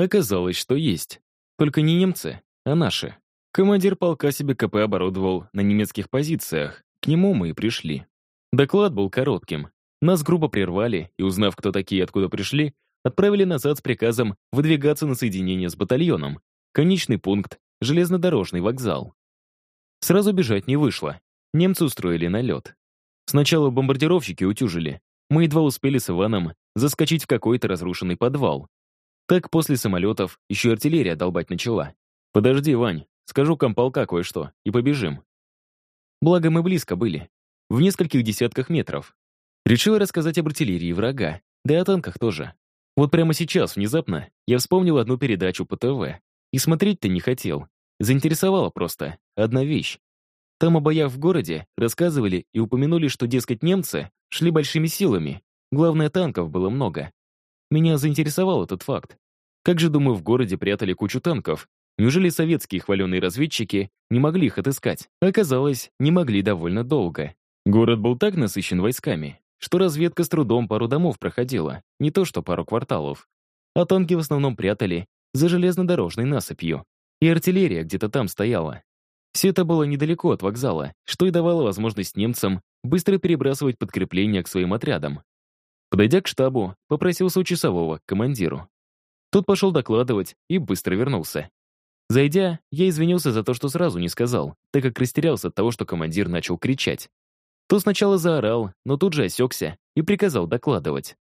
Оказалось, что есть. Только не немцы, а наши. Командир полка себе КП оборудовал на немецких позициях. К нему мы и пришли. Доклад был коротким. Нас грубо прервали, и, узнав, кто такие и откуда пришли, отправили назад с приказом выдвигаться на соединение с батальоном. Конечный пункт — железнодорожный вокзал. Сразу бежать не вышло. Немцы устроили налет. Сначала бомбардировщики утюжили. Мы едва успели с Иваном заскочить в какой-то разрушенный подвал. Так после самолетов еще артиллерия долбать начала. «Подожди, Вань, скажу комполка кое-что, и побежим». Благо мы близко были, в нескольких десятках метров. Решил рассказать об артиллерии врага, да и о танках тоже. Вот прямо сейчас, внезапно, я вспомнил одну передачу по ТВ. И смотреть-то не хотел. Заинтересовала просто одна вещь. Там о боях в городе рассказывали и упомянули, что, дескать, немцы шли большими силами. Главное, танков было много. Меня заинтересовал этот факт. Как же, думаю, в городе прятали кучу танков? Неужели советские хваленые разведчики не могли их отыскать? Оказалось, не могли довольно долго. Город был так насыщен войсками, что разведка с трудом пару домов проходила, не то что пару кварталов. А танки в основном прятали за железнодорожной насыпью. И артиллерия где-то там стояла. Все это было недалеко от вокзала, что и давало возможность немцам быстро перебрасывать подкрепления к своим отрядам. Подойдя к штабу, попросился у часового к командиру. Тот пошел докладывать и быстро вернулся. Зайдя, я извинился за то, что сразу не сказал, так как растерялся от того, что командир начал кричать. То сначала заорал, но тут же осекся и приказал докладывать.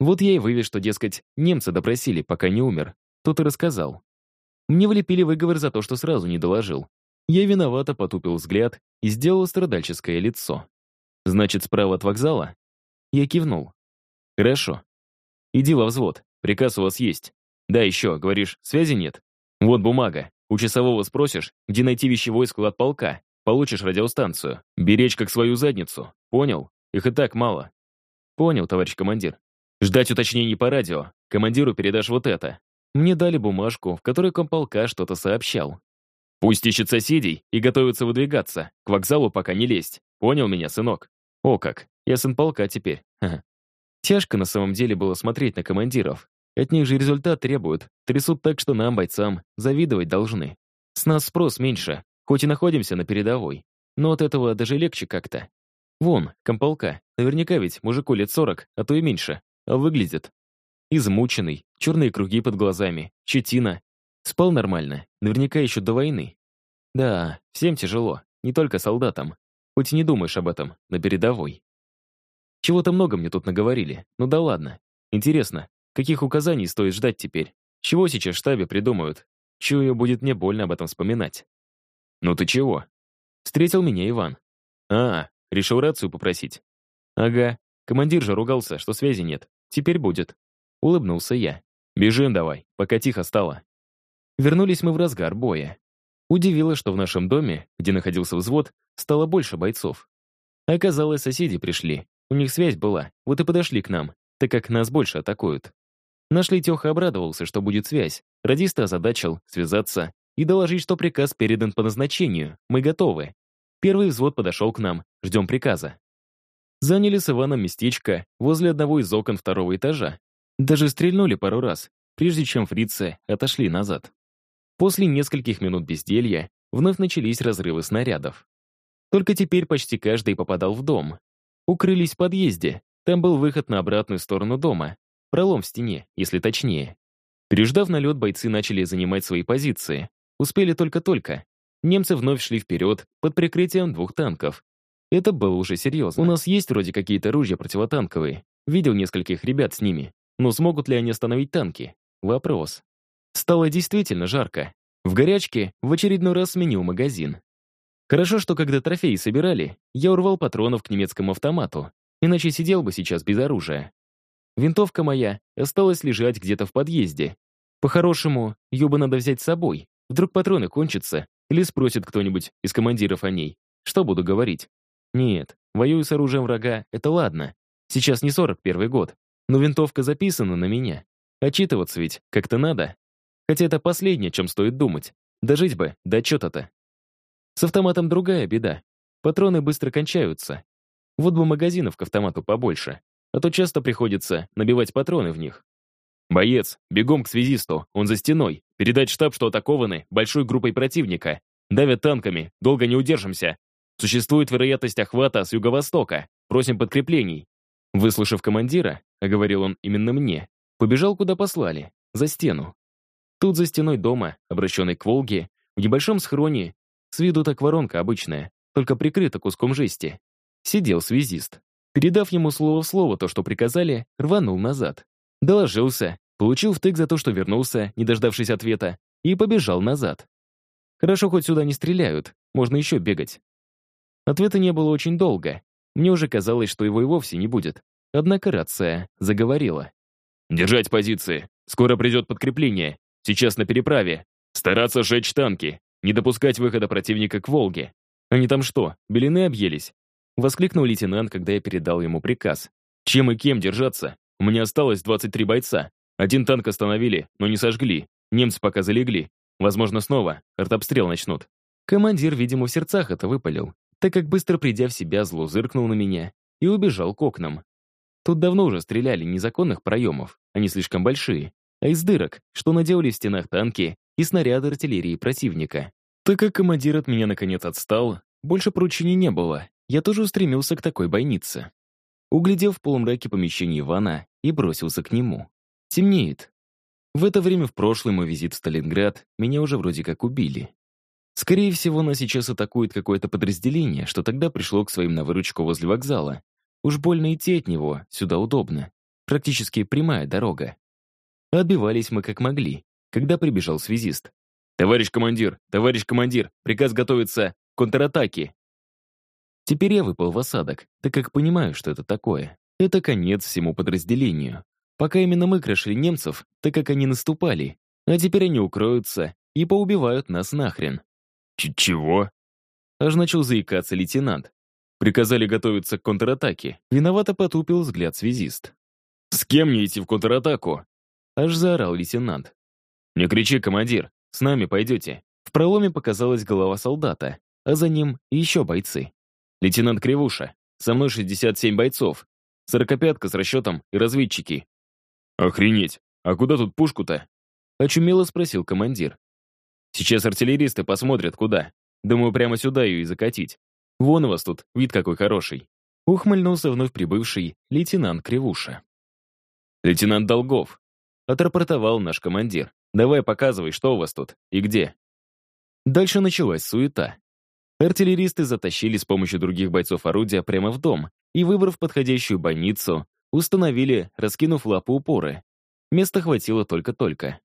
Вот я и вывез, что, дескать, немцы допросили, пока не умер. Тот и рассказал. Мне влепили выговор за то, что сразу не доложил. Я виновато потупил взгляд и сделал страдальческое лицо. «Значит, справа от вокзала?» Я кивнул. «Хорошо. Иди во взвод, приказ у вас есть. Да, еще, говоришь, связи нет? Вот бумага. У часового спросишь, где найти вещевой склад полка. Получишь радиостанцию. Беречь как свою задницу. Понял? Их и так мало. Понял, товарищ командир. Ждать уточнений по радио. Командиру передашь вот это. Мне дали бумажку, в которой комполка что-то сообщал. Пусть ищет соседей и готовится выдвигаться. К вокзалу пока не лезть. Понял меня, сынок? О как, я сын полка теперь. Ха -ха. Тяжко на самом деле было смотреть на командиров. От них же результат требуют. Трясут так, что нам, бойцам, завидовать должны. С нас спрос меньше, Хоть и находимся на передовой, но от этого даже легче как-то. Вон, комполка, наверняка ведь мужику лет сорок, а то и меньше, а выглядит. Измученный, черные круги под глазами, щетина. Спал нормально, наверняка еще до войны. Да, всем тяжело, не только солдатам. Хоть и не думаешь об этом, на передовой. Чего-то много мне тут наговорили, ну да ладно. Интересно, каких указаний стоит ждать теперь? Чего сейчас в штабе придумают? Чую, будет мне больно об этом вспоминать. «Ну ты чего?» Встретил меня Иван. «А, решил рацию попросить?» «Ага, командир же ругался, что связи нет. Теперь будет». Улыбнулся я. «Бежим давай, пока тихо стало». Вернулись мы в разгар боя. Удивило, что в нашем доме, где находился взвод, стало больше бойцов. Оказалось, соседи пришли. У них связь была, вот и подошли к нам, так как нас больше атакуют. Наш Летеха обрадовался, что будет связь. Радиста озадачил связаться и доложить, что приказ передан по назначению. Мы готовы. Первый взвод подошел к нам. Ждем приказа. Заняли с Иваном местечко возле одного из окон второго этажа. Даже стрельнули пару раз, прежде чем фрицы отошли назад. После нескольких минут безделья вновь начались разрывы снарядов. Только теперь почти каждый попадал в дом. Укрылись в подъезде. Там был выход на обратную сторону дома. Пролом в стене, если точнее. Переждав налет, бойцы начали занимать свои позиции. Успели только-только. Немцы вновь шли вперед под прикрытием двух танков. Это было уже серьезно. У нас есть вроде какие-то ружья противотанковые. Видел нескольких ребят с ними. Но смогут ли они остановить танки? Вопрос. Стало действительно жарко. В горячке в очередной раз сменил магазин. Хорошо, что когда трофеи собирали, я урвал патронов к немецкому автомату, иначе сидел бы сейчас без оружия. Винтовка моя осталась лежать где-то в подъезде. По-хорошему, ее бы надо взять с собой, Вдруг патроны кончатся, или спросит кто-нибудь из командиров о ней. Что буду говорить? Нет, воюю с оружием врага, это ладно. Сейчас не 41 год, но винтовка записана на меня. Отчитываться ведь как-то надо. Хотя это последнее, чем стоит думать. Дожить бы до отчета-то. С автоматом другая беда. Патроны быстро кончаются. Вот бы магазинов к автомату побольше, а то часто приходится набивать патроны в них. «Боец, бегом к связисту, он за стеной. Передать штаб, что атакованы большой группой противника. Давят танками, долго не удержимся. Существует вероятность охвата с юго-востока. Просим подкреплений». Выслушав командира, а говорил он именно мне, побежал, куда послали, за стену. Тут за стеной дома, обращенной к Волге, в небольшом схроне, с виду так воронка обычная, только прикрыта куском жести, сидел связист. Передав ему слово в слово то, что приказали, рванул назад. Доложился, получил втык за то, что вернулся, не дождавшись ответа, и побежал назад. Хорошо, хоть сюда не стреляют, можно еще бегать. Ответа не было очень долго. Мне уже казалось, что его и вовсе не будет. Однако рация заговорила. «Держать позиции. Скоро придет подкрепление. Сейчас на переправе. Стараться сжечь танки. Не допускать выхода противника к Волге. Они там что, белины объелись? Воскликнул лейтенант, когда я передал ему приказ. «Чем и кем держаться? У меня осталось 23 бойца. Один танк остановили, но не сожгли. Немцы пока залегли. Возможно, снова артобстрел начнут». Командир, видимо, в сердцах это выпалил, так как быстро придя в себя, зло зыркнул на меня и убежал к окнам. Тут давно уже стреляли незаконных проемов, они слишком большие, а из дырок, что наделали в стенах танки и снаряды артиллерии противника. Так как командир от меня наконец отстал, больше поручений не было, я тоже устремился к такой бойнице. Углядел в полумраке помещение Ивана и бросился к нему. Темнеет. В это время в прошлый мой визит в Сталинград меня уже вроде как убили. Скорее всего, нас сейчас атакует какое-то подразделение, что тогда пришло к своим на выручку возле вокзала. Уж больно идти от него, сюда удобно. Практически прямая дорога. Отбивались мы как могли, когда прибежал связист. «Товарищ командир, товарищ командир, приказ готовится к контратаке!» Теперь я выпал в осадок, так как понимаю, что это такое. Это конец всему подразделению. Пока именно мы крошили немцев, так как они наступали, а теперь они укроются и поубивают нас нахрен. Ч «Чего?» Аж начал заикаться лейтенант. Приказали готовиться к контратаке. Виновато потупил взгляд связист. «С кем мне идти в контратаку?» Аж заорал лейтенант. «Не кричи, командир, с нами пойдете». В проломе показалась голова солдата, а за ним еще бойцы. Лейтенант Кривуша. Со мной 67 бойцов. Сорокопятка с расчетом и разведчики. Охренеть. А куда тут пушку-то? Очумело спросил командир. Сейчас артиллеристы посмотрят, куда. Думаю, прямо сюда ее и закатить. Вон у вас тут, вид какой хороший. Ухмыльнулся вновь прибывший лейтенант Кривуша. «Лейтенант Долгов», — отрапортовал наш командир. «Давай показывай, что у вас тут и где». Дальше началась суета. Артиллеристы затащили с помощью других бойцов орудия прямо в дом и, выбрав подходящую больницу, установили, раскинув лапу упоры. Места хватило только-только.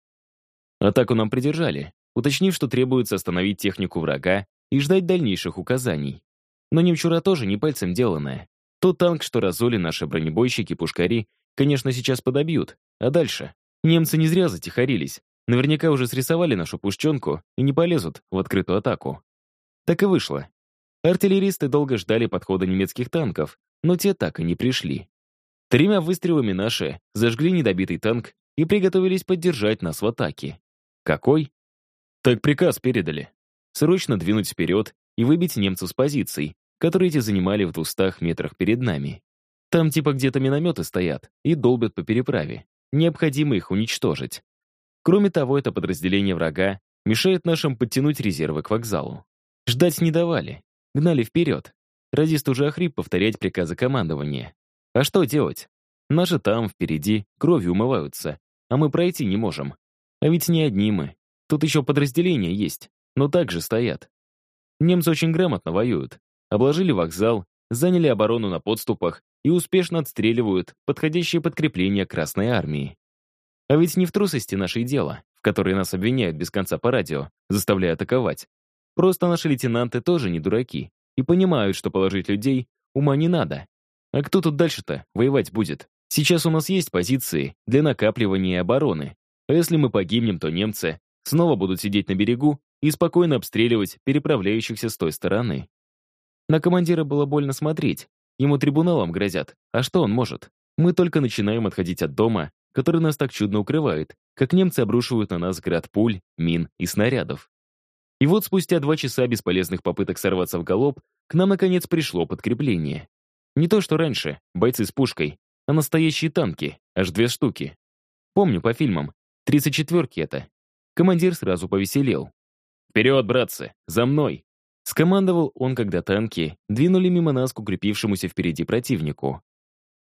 Атаку нам придержали, уточнив, что требуется остановить технику врага и ждать дальнейших указаний. Но немчура тоже не пальцем деланная. Тот танк, что разоли наши бронебойщики-пушкари, конечно, сейчас подобьют. А дальше? Немцы не зря затихарились. Наверняка уже срисовали нашу пушченку и не полезут в открытую атаку. Так и вышло. Артиллеристы долго ждали подхода немецких танков, но те так и не пришли. Тремя выстрелами наши зажгли недобитый танк и приготовились поддержать нас в атаке. Какой? Так приказ передали. Срочно двинуть вперед и выбить немцев с позиций, которые эти занимали в двухстах метрах перед нами. Там типа где-то минометы стоят и долбят по переправе. Необходимо их уничтожить. Кроме того, это подразделение врага мешает нашим подтянуть резервы к вокзалу. Ждать не давали. Гнали вперед. Радист уже охрип повторять приказы командования. А что делать? Наши там, впереди, кровью умываются, а мы пройти не можем. А ведь не одни мы. Тут еще подразделения есть, но также стоят. Немцы очень грамотно воюют. Обложили вокзал, заняли оборону на подступах и успешно отстреливают подходящие подкрепления Красной Армии. А ведь не в трусости наше дело, в которой нас обвиняют без конца по радио, заставляя атаковать. Просто наши лейтенанты тоже не дураки и понимают, что положить людей ума не надо. А кто тут дальше-то воевать будет? Сейчас у нас есть позиции для накапливания обороны. А если мы погибнем, то немцы снова будут сидеть на берегу и спокойно обстреливать переправляющихся с той стороны. На командира было больно смотреть. Ему трибуналом грозят. А что он может? Мы только начинаем отходить от дома, который нас так чудно укрывает, как немцы обрушивают на нас град пуль, мин и снарядов. И вот спустя два часа бесполезных попыток сорваться в галоп, к нам, наконец, пришло подкрепление. Не то, что раньше, бойцы с пушкой, а настоящие танки, аж две штуки. Помню по фильмам. Тридцать четверки это. Командир сразу повеселел. «Вперед, братцы! За мной!» Скомандовал он, когда танки двинули мимо нас к укрепившемуся впереди противнику.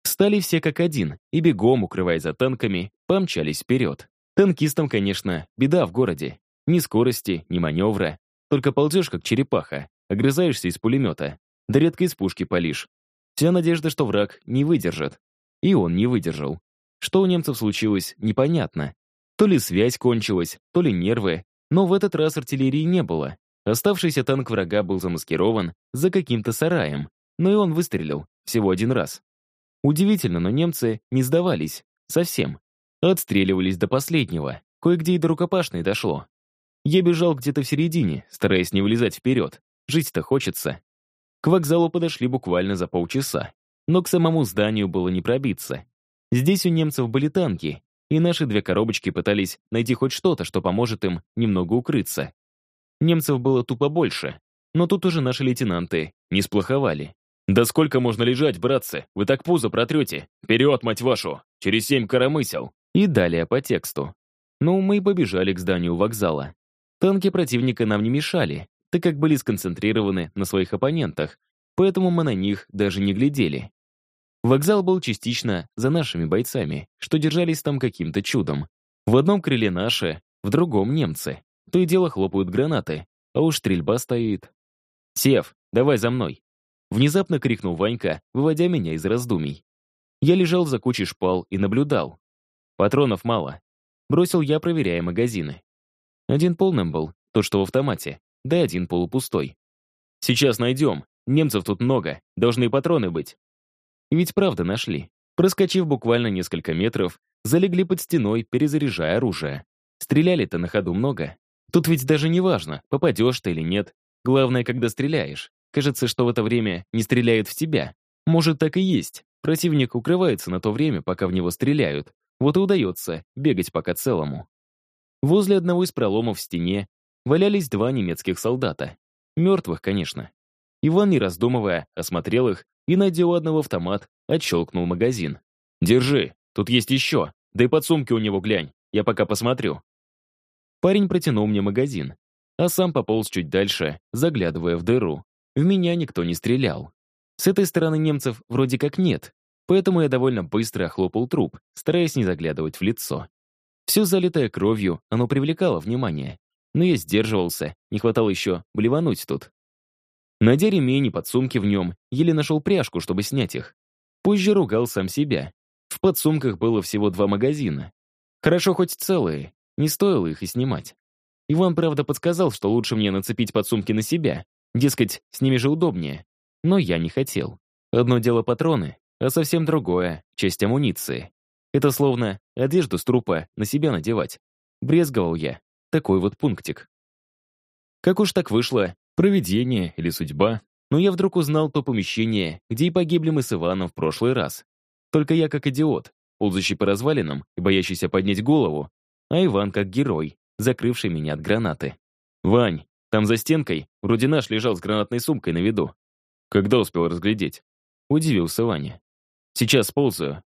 Встали все как один и бегом, укрываясь за танками, помчались вперед. Танкистам, конечно, беда в городе. Ни скорости, ни маневра. Только ползешь, как черепаха, огрызаешься из пулемета, да редко из пушки палишь. Вся надежда, что враг не выдержит. И он не выдержал. Что у немцев случилось, непонятно. То ли связь кончилась, то ли нервы, но в этот раз артиллерии не было. Оставшийся танк врага был замаскирован за каким-то сараем, но и он выстрелил всего один раз. Удивительно, но немцы не сдавались. Совсем. Отстреливались до последнего. Кое-где и до рукопашной дошло. Я бежал где-то в середине, стараясь не вылезать вперед. Жить-то хочется. К вокзалу подошли буквально за полчаса. Но к самому зданию было не пробиться. Здесь у немцев были танки, и наши две коробочки пытались найти хоть что-то, что поможет им немного укрыться. Немцев было тупо больше, но тут уже наши лейтенанты не сплоховали. «Да сколько можно лежать, братцы? Вы так пузо протрете! Вперед, мать вашу! Через семь коромысел!» И далее по тексту. Ну, мы побежали к зданию вокзала. Танки противника нам не мешали, так как были сконцентрированы на своих оппонентах, поэтому мы на них даже не глядели. Вокзал был частично за нашими бойцами, что держались там каким-то чудом. В одном крыле наши, в другом немцы. То и дело хлопают гранаты, а уж стрельба стоит. «Сев, давай за мной!» Внезапно крикнул Ванька, выводя меня из раздумий. Я лежал за кучей шпал и наблюдал. Патронов мало. Бросил я, проверяя магазины. Один полным был, тот, что в автомате, да один полупустой. Сейчас найдем. Немцев тут много, должны патроны быть. Ведь правда нашли. Проскочив буквально несколько метров, залегли под стеной, перезаряжая оружие. Стреляли-то на ходу много. Тут ведь даже не важно, попадешь ты или нет. Главное, когда стреляешь. Кажется, что в это время не стреляют в тебя. Может, так и есть. Противник укрывается на то время, пока в него стреляют. Вот и удается бегать пока целому. Возле одного из проломов в стене валялись два немецких солдата. Мертвых, конечно. Иван, не раздумывая, осмотрел их и, найдя у одного автомат, отщелкнул магазин. «Держи, тут есть еще. Да и под сумки у него глянь, я пока посмотрю». Парень протянул мне магазин, а сам пополз чуть дальше, заглядывая в дыру. В меня никто не стрелял. С этой стороны немцев вроде как нет, поэтому я довольно быстро охлопал труп, стараясь не заглядывать в лицо. Все залитое кровью, оно привлекало внимание. Но я сдерживался, не хватало еще блевануть тут. Найдя ремень и подсумки в нем, еле нашел пряжку, чтобы снять их. Позже ругал сам себя. В подсумках было всего два магазина. Хорошо хоть целые, не стоило их и снимать. Иван, правда, подсказал, что лучше мне нацепить подсумки на себя, Дескать, с ними же удобнее. Но я не хотел. Одно дело патроны, а совсем другое — часть амуниции. Это словно одежду с трупа на себя надевать. Брезговал я. Такой вот пунктик. Как уж так вышло, провидение или судьба, но я вдруг узнал то помещение, где и погибли мы с Иваном в прошлый раз. Только я как идиот, ползущий по развалинам и боящийся поднять голову, а Иван как герой, закрывший меня от гранаты. «Вань, там за стенкой вроде наш лежал с гранатной сумкой на виду. Когда успел разглядеть? Удивился Ваня. Сейчас ползаю.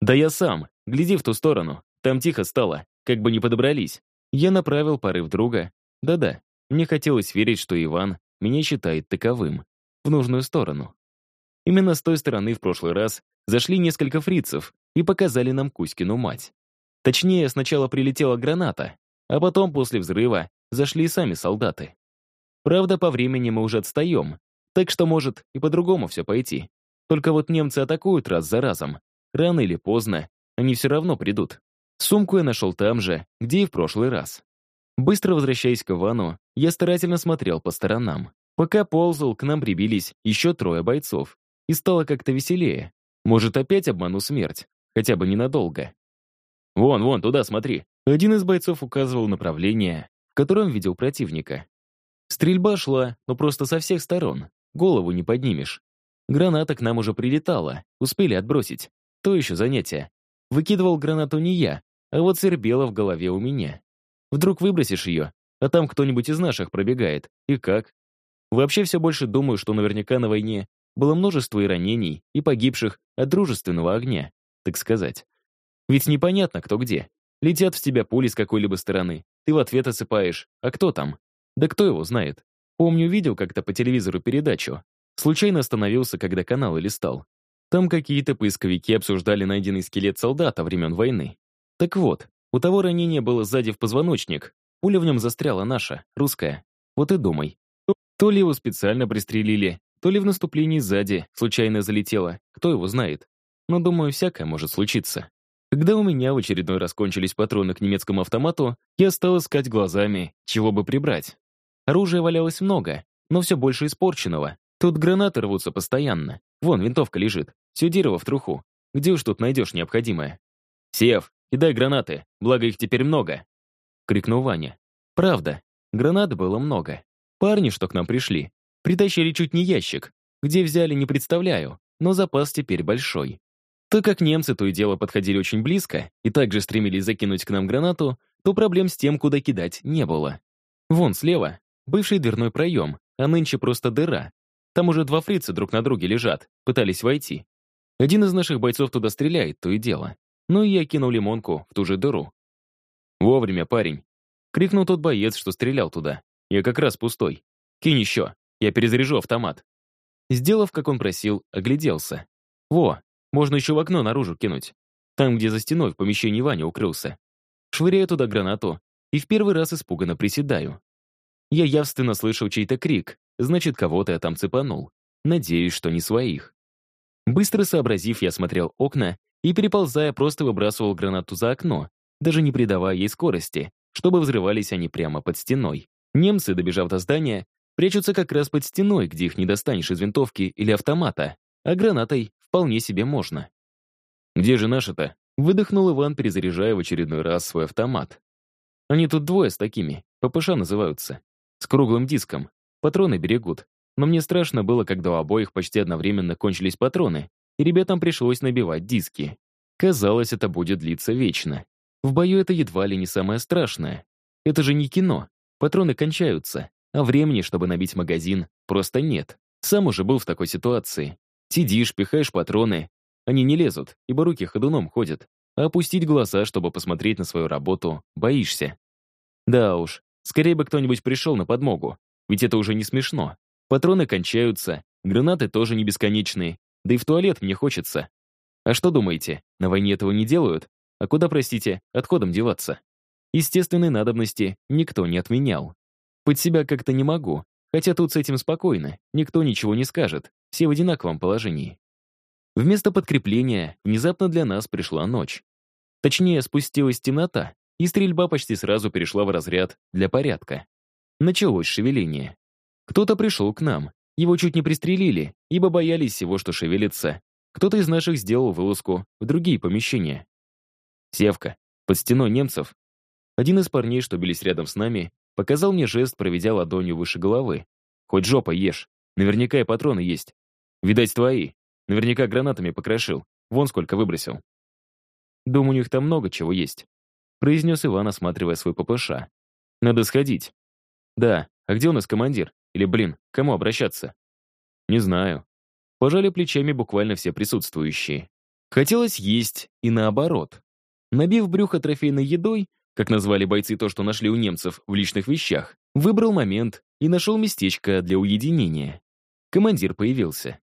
Да я сам. Гляди в ту сторону. Там тихо стало, как бы не подобрались. Я направил порыв друга. Да-да, мне хотелось верить, что Иван меня считает таковым. В нужную сторону. Именно с той стороны в прошлый раз зашли несколько фрицев и показали нам Кузькину мать. Точнее, сначала прилетела граната, а потом, после взрыва, зашли и сами солдаты. Правда, по времени мы уже отстаем, так что может и по-другому все пойти. Только вот немцы атакуют раз за разом. Рано или поздно они все равно придут. Сумку я нашел там же, где и в прошлый раз. Быстро возвращаясь к Ивану, я старательно смотрел по сторонам. Пока ползал, к нам прибились еще трое бойцов. И стало как-то веселее. Может, опять обману смерть, хотя бы ненадолго. «Вон, вон, туда смотри». Один из бойцов указывал направление, в котором видел противника. Стрельба шла, но просто со всех сторон. Голову не поднимешь. Граната к нам уже прилетала, успели отбросить. То еще занятие. Выкидывал гранату не я, а вот свербела в голове у меня. Вдруг выбросишь ее, а там кто-нибудь из наших пробегает. И как? Вообще все больше думаю, что наверняка на войне было множество и ранений, и погибших от дружественного огня, так сказать. Ведь непонятно, кто где. Летят в тебя пули с какой-либо стороны. Ты в ответ осыпаешь. А кто там? Да кто его знает? Помню, видел как-то по телевизору передачу. Случайно остановился, когда каналы листал. Там какие-то поисковики обсуждали найденный скелет солдата времен войны. Так вот, у того ранение было сзади в позвоночник. Пуля в нем застряла наша, русская. Вот и думай. То, ли его специально пристрелили, то ли в наступлении сзади случайно залетело, кто его знает. Но, думаю, всякое может случиться. Когда у меня в очередной раз кончились патроны к немецкому автомату, я стал искать глазами, чего бы прибрать. Оружия валялось много, но все больше испорченного. Тут гранаты рвутся постоянно. Вон, винтовка лежит. Дерево в труху. Где уж тут найдешь необходимое? «Сев, кидай гранаты, благо их теперь много!» — крикнул Ваня. «Правда, гранат было много. Парни, что к нам пришли, притащили чуть не ящик. Где взяли, не представляю, но запас теперь большой. Так как немцы то и дело подходили очень близко и также стремились закинуть к нам гранату, то проблем с тем, куда кидать, не было. Вон слева бывший дверной проем, а нынче просто дыра. Там уже два фрица друг на друге лежат, пытались войти. Один из наших бойцов туда стреляет, то и дело. Ну и я кинул лимонку в ту же дыру. «Вовремя, парень!» — крикнул тот боец, что стрелял туда. «Я как раз пустой. Кинь еще, я перезаряжу автомат». Сделав, как он просил, огляделся. «Во, можно еще в окно наружу кинуть. Там, где за стеной в помещении Ваня укрылся. Швыряю туда гранату и в первый раз испуганно приседаю. Я явственно слышал чей-то крик, значит, кого-то я там цепанул. Надеюсь, что не своих. Быстро сообразив, я смотрел окна и, переползая, просто выбрасывал гранату за окно, даже не придавая ей скорости, чтобы взрывались они прямо под стеной. Немцы, добежав до здания, прячутся как раз под стеной, где их не достанешь из винтовки или автомата, а гранатой вполне себе можно. «Где же наши-то?» — выдохнул Иван, перезаряжая в очередной раз свой автомат. «Они тут двое с такими, ППШ называются, с круглым диском, патроны берегут. Но мне страшно было, когда у обоих почти одновременно кончились патроны, и ребятам пришлось набивать диски. Казалось, это будет длиться вечно. В бою это едва ли не самое страшное. Это же не кино. Патроны кончаются, а времени, чтобы набить магазин, просто нет. Сам уже был в такой ситуации. Сидишь, пихаешь патроны. Они не лезут, ибо руки ходуном ходят. А опустить глаза, чтобы посмотреть на свою работу, боишься. Да уж, скорее бы кто-нибудь пришел на подмогу. Ведь это уже не смешно. Патроны кончаются, гранаты тоже не бесконечные. Да и в туалет мне хочется. А что думаете, на войне этого не делают? А куда, простите, отходом деваться? Естественной надобности никто не отменял. Под себя как-то не могу, хотя тут с этим спокойно, никто ничего не скажет, все в одинаковом положении. Вместо подкрепления внезапно для нас пришла ночь. Точнее, спустилась темнота, и стрельба почти сразу перешла в разряд для порядка. Началось шевеление. Кто-то пришел к нам, его чуть не пристрелили, ибо боялись всего, что шевелится. Кто-то из наших сделал вылазку в другие помещения. Севка, под стеной немцев. Один из парней, что бились рядом с нами, показал мне жест, проведя ладонью выше головы. Хоть жопа ешь, наверняка и патроны есть. Видать, твои. Наверняка гранатами покрошил. Вон сколько выбросил. Думаю, у них там много чего есть. Произнес Иван, осматривая свой ППШ. Надо сходить. Да, а где у нас командир? Или, блин, к кому обращаться? Не знаю. Пожали плечами буквально все присутствующие. Хотелось есть и наоборот. Набив брюхо трофейной едой, как назвали бойцы то, что нашли у немцев в личных вещах, выбрал момент и нашел местечко для уединения. Командир появился.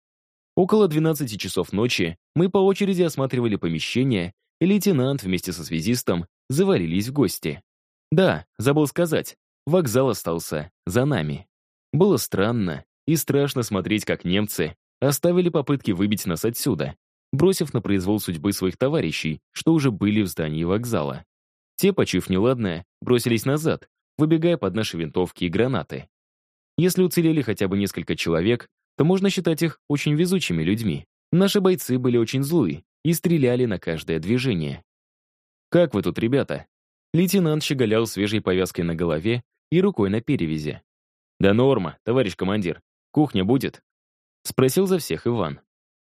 Около 12 часов ночи мы по очереди осматривали помещение, и лейтенант вместе со связистом завалились в гости. Да, забыл сказать, вокзал остался за нами. Было странно и страшно смотреть, как немцы оставили попытки выбить нас отсюда, бросив на произвол судьбы своих товарищей, что уже были в здании вокзала. Те, почуяв неладное, бросились назад, выбегая под наши винтовки и гранаты. Если уцелели хотя бы несколько человек, то можно считать их очень везучими людьми. Наши бойцы были очень злые и стреляли на каждое движение. «Как вы тут, ребята?» Лейтенант щеголял свежей повязкой на голове и рукой на перевязи. «Да норма, товарищ командир. Кухня будет?» Спросил за всех Иван.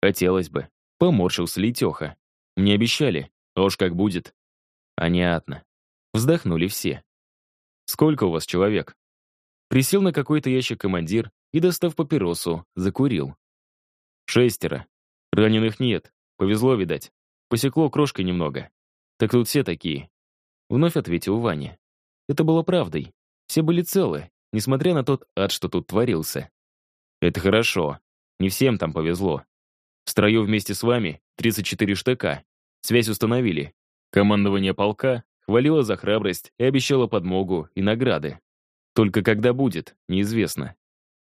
«Хотелось бы». Поморщился Летеха. «Мне обещали, а уж как будет». «Понятно». Вздохнули все. «Сколько у вас человек?» Присел на какой-то ящик командир и, достав папиросу, закурил. «Шестеро. Раненых нет. Повезло, видать. Посекло крошкой немного. Так тут все такие. вновь ответил Ваня. Это было правдой. Все были целы, несмотря на тот ад, что тут творился. Это хорошо. Не всем там повезло. В строю вместе с вами 34 штыка. Связь установили. Командование полка хвалило за храбрость и обещало подмогу и награды. Только когда будет, неизвестно.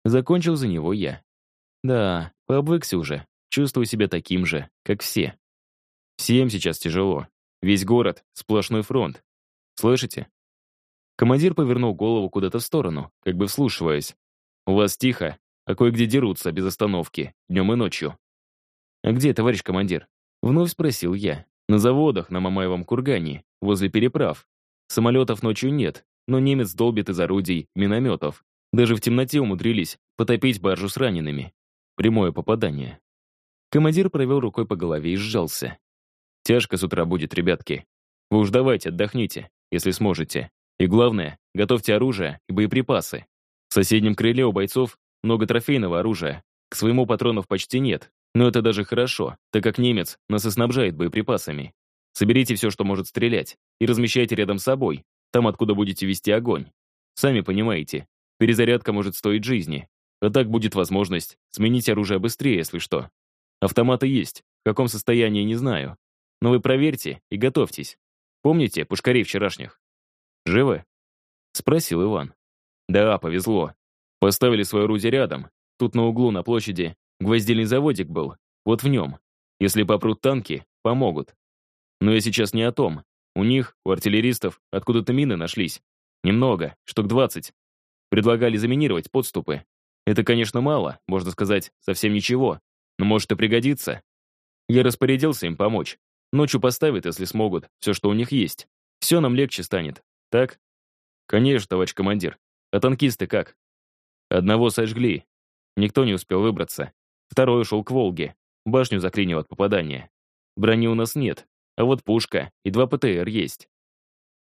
Закончил за него я. Да, пообвыкся уже. Чувствую себя таким же, как все. Всем сейчас тяжело. Весь город — сплошной фронт. Слышите? Командир повернул голову куда-то в сторону, как бы вслушиваясь. «У вас тихо, а кое-где дерутся без остановки, днем и ночью». «А где, товарищ командир?» Вновь спросил я. «На заводах на Мамаевом кургане, возле переправ. Самолетов ночью нет, но немец долбит из орудий, минометов. Даже в темноте умудрились потопить баржу с ранеными. Прямое попадание». Командир провел рукой по голове и сжался. «Тяжко с утра будет, ребятки. Вы уж давайте, отдохните, если сможете. И главное, готовьте оружие и боеприпасы. В соседнем крыле у бойцов много трофейного оружия. К своему патронов почти нет. Но это даже хорошо, так как немец нас и снабжает боеприпасами. Соберите все, что может стрелять, и размещайте рядом с собой, там, откуда будете вести огонь. Сами понимаете, перезарядка может стоить жизни. А так будет возможность сменить оружие быстрее, если что. Автоматы есть, в каком состоянии не знаю. Но вы проверьте и готовьтесь. Помните пушкарей вчерашних? «Живы?» — спросил Иван. «Да, повезло. Поставили свое орудие рядом. Тут на углу на площади гвоздильный заводик был. Вот в нем. Если попрут танки, помогут. Но я сейчас не о том. У них, у артиллеристов, откуда-то мины нашлись. Немного, штук 20. Предлагали заминировать подступы. Это, конечно, мало, можно сказать, совсем ничего. Но может и пригодится. Я распорядился им помочь. Ночью поставят, если смогут, все, что у них есть. Все нам легче станет. Так? Конечно, товарищ командир. А танкисты как? Одного сожгли. Никто не успел выбраться. Второй ушел к Волге. Башню заклинил от попадания. Брони у нас нет, а вот пушка и два ПТР есть.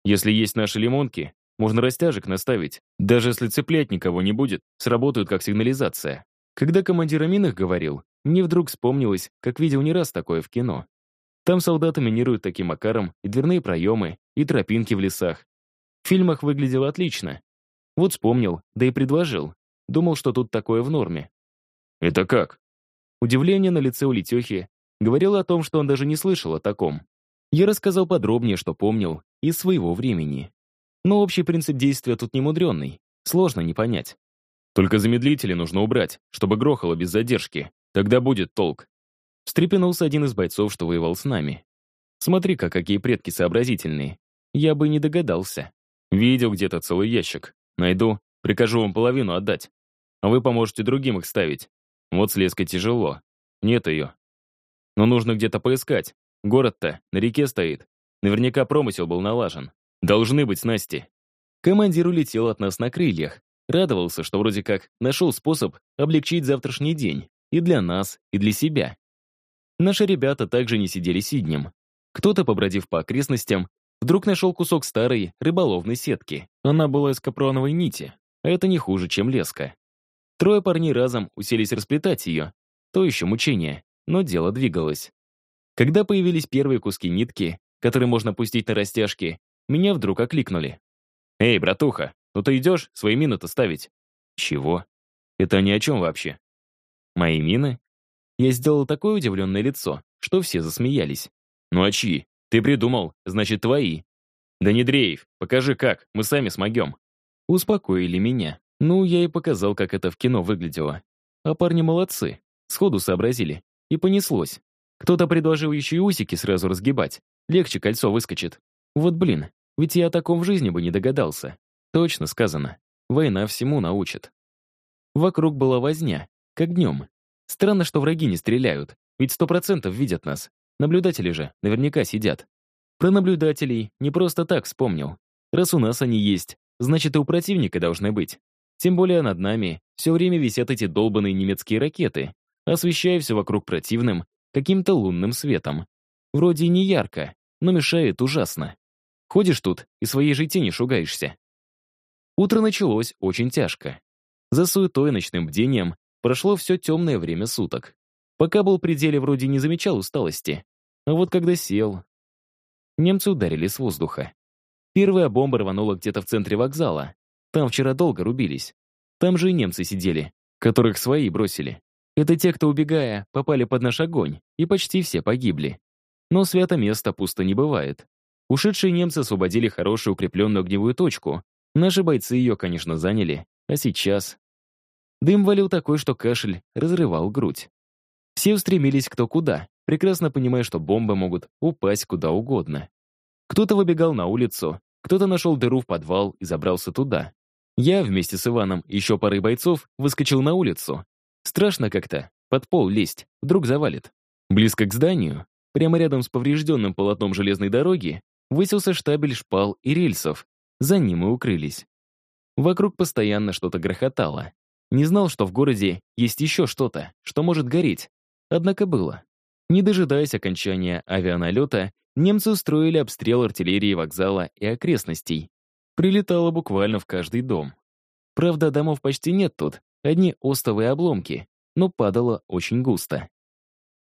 Если есть наши лимонки, можно растяжек наставить. Даже если цеплять никого не будет, сработают как сигнализация. Когда командир о минах говорил, мне вдруг вспомнилось, как видел не раз такое в кино. Там солдаты минируют таким макаром и дверные проемы, и тропинки в лесах, в фильмах выглядело отлично. Вот вспомнил, да и предложил. Думал, что тут такое в норме. «Это как?» Удивление на лице у Летехи говорило о том, что он даже не слышал о таком. Я рассказал подробнее, что помнил, из своего времени. Но общий принцип действия тут не мудренный. Сложно не понять. Только замедлители нужно убрать, чтобы грохало без задержки. Тогда будет толк. Встрепенулся один из бойцов, что воевал с нами. Смотри-ка, какие предки сообразительные. Я бы не догадался. Видел где-то целый ящик. Найду, прикажу вам половину отдать. А вы поможете другим их ставить. Вот с леской тяжело. Нет ее. Но нужно где-то поискать. Город-то на реке стоит. Наверняка промысел был налажен. Должны быть снасти. Командир улетел от нас на крыльях. Радовался, что вроде как нашел способ облегчить завтрашний день. И для нас, и для себя. Наши ребята также не сидели сиднем. Кто-то, побродив по окрестностям, Вдруг нашел кусок старой рыболовной сетки. Она была из капроновой нити, а это не хуже, чем леска. Трое парней разом уселись расплетать ее. То еще мучение, но дело двигалось. Когда появились первые куски нитки, которые можно пустить на растяжки, меня вдруг окликнули. «Эй, братуха, ну ты идешь свои мины-то ставить?» «Чего? Это ни о чем вообще». «Мои мины?» Я сделал такое удивленное лицо, что все засмеялись. «Ну а чьи? Ты придумал, значит, твои. Да не дрейф, покажи как, мы сами смогем. Успокоили меня. Ну, я и показал, как это в кино выглядело. А парни молодцы, сходу сообразили. И понеслось. Кто-то предложил еще и усики сразу разгибать. Легче кольцо выскочит. Вот блин, ведь я о таком в жизни бы не догадался. Точно сказано. Война всему научит. Вокруг была возня, как днем. Странно, что враги не стреляют, ведь сто процентов видят нас. Наблюдатели же наверняка сидят. Про наблюдателей не просто так вспомнил. Раз у нас они есть, значит и у противника должны быть. Тем более над нами все время висят эти долбанные немецкие ракеты, освещая все вокруг противным, каким-то лунным светом. Вроде не ярко, но мешает ужасно. Ходишь тут и своей же тени шугаешься. Утро началось очень тяжко. За суетой ночным бдением прошло все темное время суток. Пока был в пределе, вроде не замечал усталости. А вот когда сел... Немцы ударили с воздуха. Первая бомба рванула где-то в центре вокзала. Там вчера долго рубились. Там же и немцы сидели, которых свои бросили. Это те, кто, убегая, попали под наш огонь, и почти все погибли. Но свято место пусто не бывает. Ушедшие немцы освободили хорошую укрепленную огневую точку. Наши бойцы ее, конечно, заняли. А сейчас... Дым валил такой, что кашель разрывал грудь. Все устремились кто куда, прекрасно понимая, что бомбы могут упасть куда угодно. Кто-то выбегал на улицу, кто-то нашел дыру в подвал и забрался туда. Я вместе с Иваном и еще парой бойцов выскочил на улицу. Страшно как-то, под пол лезть, вдруг завалит. Близко к зданию, прямо рядом с поврежденным полотном железной дороги, высился штабель шпал и рельсов. За ним мы укрылись. Вокруг постоянно что-то грохотало. Не знал, что в городе есть еще что-то, что может гореть. Однако было. Не дожидаясь окончания авианалета, немцы устроили обстрел артиллерии вокзала и окрестностей. Прилетало буквально в каждый дом. Правда, домов почти нет тут, одни остовые обломки, но падало очень густо.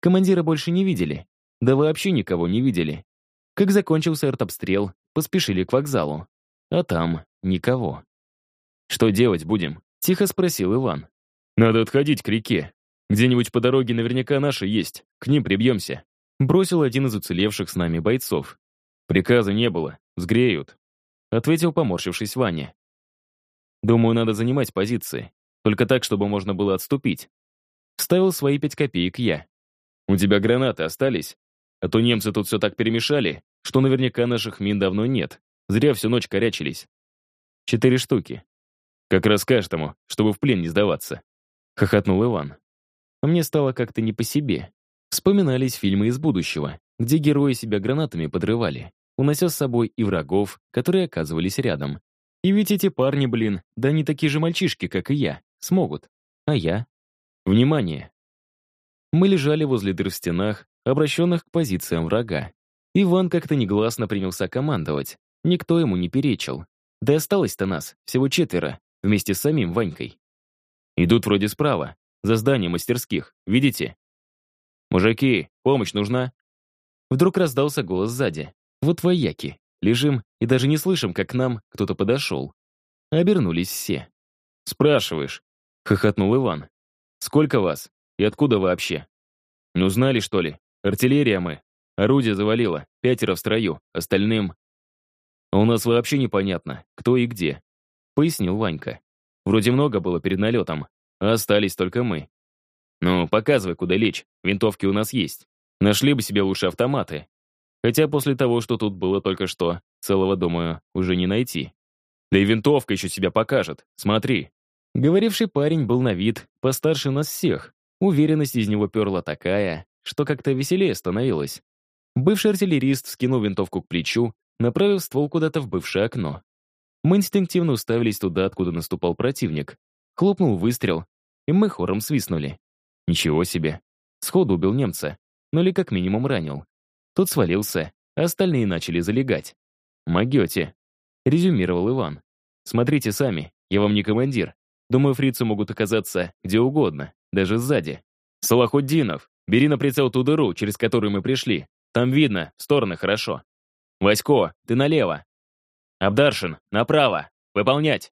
Командира больше не видели, да вообще никого не видели. Как закончился артобстрел, поспешили к вокзалу. А там никого. «Что делать будем?» — тихо спросил Иван. «Надо отходить к реке. Где-нибудь по дороге наверняка наши есть. К ним прибьемся. Бросил один из уцелевших с нами бойцов. Приказа не было. Сгреют. Ответил, поморщившись Ваня. Думаю, надо занимать позиции. Только так, чтобы можно было отступить. Вставил свои пять копеек я. У тебя гранаты остались? А то немцы тут все так перемешали, что наверняка наших мин давно нет. Зря всю ночь корячились. Четыре штуки. Как раз каждому, чтобы в плен не сдаваться. Хохотнул Иван. А мне стало как-то не по себе. Вспоминались фильмы из будущего, где герои себя гранатами подрывали, унося с собой и врагов, которые оказывались рядом. И ведь эти парни, блин, да они такие же мальчишки, как и я, смогут. А я? Внимание! Мы лежали возле дыр в стенах, обращенных к позициям врага. Иван как-то негласно принялся командовать. Никто ему не перечил. Да осталось-то нас, всего четверо, вместе с самим Ванькой. Идут вроде справа, за зданием мастерских. Видите? «Мужики, помощь нужна?» Вдруг раздался голос сзади. «Вот вояки. Лежим и даже не слышим, как к нам кто-то подошел». Обернулись все. «Спрашиваешь?» — хохотнул Иван. «Сколько вас? И откуда вообще?» «Ну, знали, что ли? Артиллерия мы. Орудие завалило. Пятеро в строю. Остальным...» «А «У нас вообще непонятно, кто и где», — пояснил Ванька. «Вроде много было перед налетом, остались только мы. Ну, показывай, куда лечь, винтовки у нас есть. Нашли бы себе лучше автоматы. Хотя после того, что тут было только что, целого, думаю, уже не найти. Да и винтовка еще себя покажет, смотри. Говоривший парень был на вид постарше нас всех. Уверенность из него перла такая, что как-то веселее становилось. Бывший артиллерист скинул винтовку к плечу, направив ствол куда-то в бывшее окно. Мы инстинктивно уставились туда, откуда наступал противник. Хлопнул выстрел, и мы хором свистнули. Ничего себе. Сходу убил немца, но ли как минимум ранил. Тот свалился, а остальные начали залегать. «Могете», — резюмировал Иван. «Смотрите сами, я вам не командир. Думаю, фрицы могут оказаться где угодно, даже сзади. Салахуддинов, бери на прицел ту дыру, через которую мы пришли. Там видно, стороны хорошо. Васько, ты налево. Абдаршин, направо. Выполнять.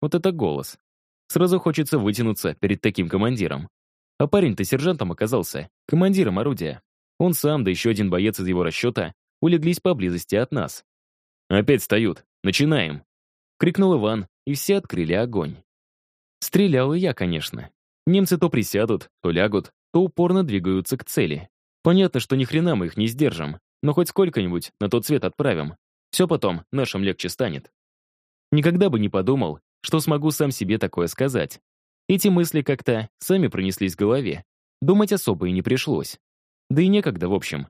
Вот это голос. Сразу хочется вытянуться перед таким командиром. А парень-то сержантом оказался, командиром орудия. Он сам, да еще один боец из его расчета, улеглись поблизости от нас. «Опять встают. Начинаем!» — крикнул Иван, и все открыли огонь. Стрелял и я, конечно. Немцы то присядут, то лягут, то упорно двигаются к цели. Понятно, что ни хрена мы их не сдержим, но хоть сколько-нибудь на тот свет отправим. Все потом нашим легче станет. Никогда бы не подумал, что смогу сам себе такое сказать. Эти мысли как-то сами пронеслись в голове. Думать особо и не пришлось. Да и некогда, в общем.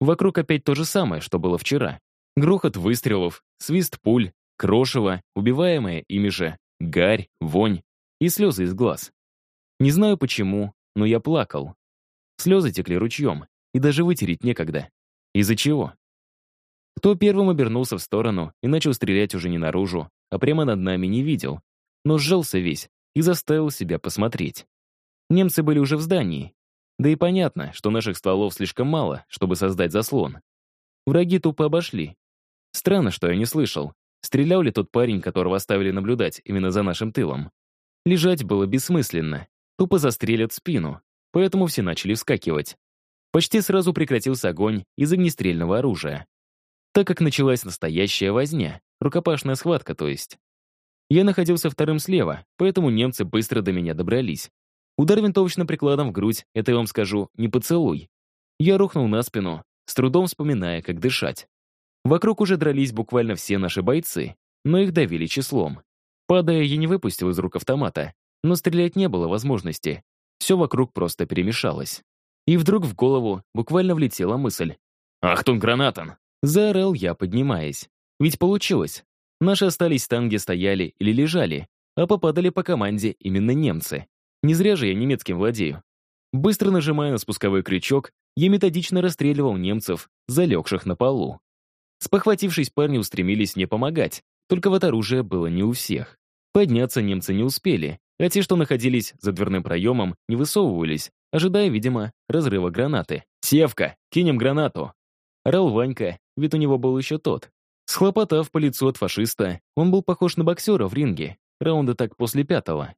Вокруг опять то же самое, что было вчера. Грохот выстрелов, свист пуль, крошево, убиваемое ими же, гарь, вонь и слезы из глаз. Не знаю почему, но я плакал. Слезы текли ручьем, и даже вытереть некогда. Из-за чего? Кто первым обернулся в сторону и начал стрелять уже не наружу, а прямо над нами не видел, но сжался весь и заставил себя посмотреть. Немцы были уже в здании. Да и понятно, что наших стволов слишком мало, чтобы создать заслон. Враги тупо обошли. Странно, что я не слышал. Стрелял ли тот парень, которого оставили наблюдать именно за нашим тылом? Лежать было бессмысленно. Тупо застрелят спину. Поэтому все начали вскакивать. Почти сразу прекратился огонь из огнестрельного оружия. Так как началась настоящая возня, рукопашная схватка, то есть. Я находился вторым слева, поэтому немцы быстро до меня добрались. Удар винтовочным прикладом в грудь, это я вам скажу, не поцелуй. Я рухнул на спину, с трудом вспоминая, как дышать. Вокруг уже дрались буквально все наши бойцы, но их давили числом. Падая, я не выпустил из рук автомата, но стрелять не было возможности. Все вокруг просто перемешалось. И вдруг в голову буквально влетела мысль. «Ахтун гранатан!» Заорал я, поднимаясь. Ведь получилось. Наши остались там, где стояли или лежали, а попадали по команде именно немцы. Не зря же я немецким владею. Быстро нажимая на спусковой крючок, я методично расстреливал немцев, залегших на полу. Спохватившись, парни устремились мне помогать, только вот оружие было не у всех. Подняться немцы не успели, а те, что находились за дверным проемом, не высовывались, ожидая, видимо, разрыва гранаты. «Севка, кинем гранату!» Орал Ванька, вид у него был еще тот. Схлопотав по лицу от фашиста, он был похож на боксера в ринге, раунда так после пятого.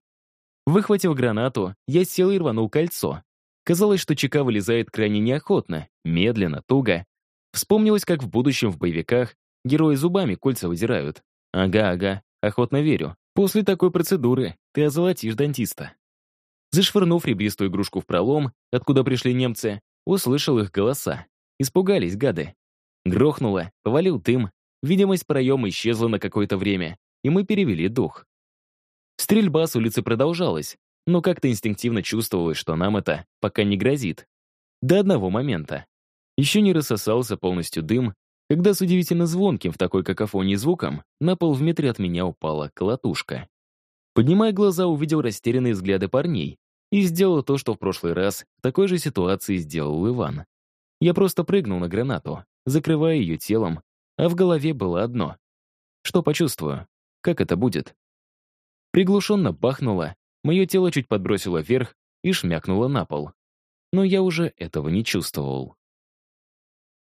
Выхватив гранату, я сел и рванул кольцо. Казалось, что чека вылезает крайне неохотно, медленно, туго. Вспомнилось, как в будущем в боевиках герои зубами кольца выдирают. Ага, ага, охотно верю. После такой процедуры ты озолотишь дантиста. Зашвырнув ребристую игрушку в пролом, откуда пришли немцы, услышал их голоса. Испугались гады. Грохнуло, повалил дым, видимость проема исчезла на какое-то время, и мы перевели дух. Стрельба с улицы продолжалась, но как-то инстинктивно чувствовалось, что нам это пока не грозит. До одного момента. Еще не рассосался полностью дым, когда с удивительно звонким в такой какофонии звуком на пол в метре от меня упала колотушка. Поднимая глаза, увидел растерянные взгляды парней и сделал то, что в прошлый раз в такой же ситуации сделал Иван. Я просто прыгнул на гранату, закрывая ее телом, а в голове было одно. Что почувствую? Как это будет? Приглушенно бахнуло, мое тело чуть подбросило вверх и шмякнуло на пол. Но я уже этого не чувствовал.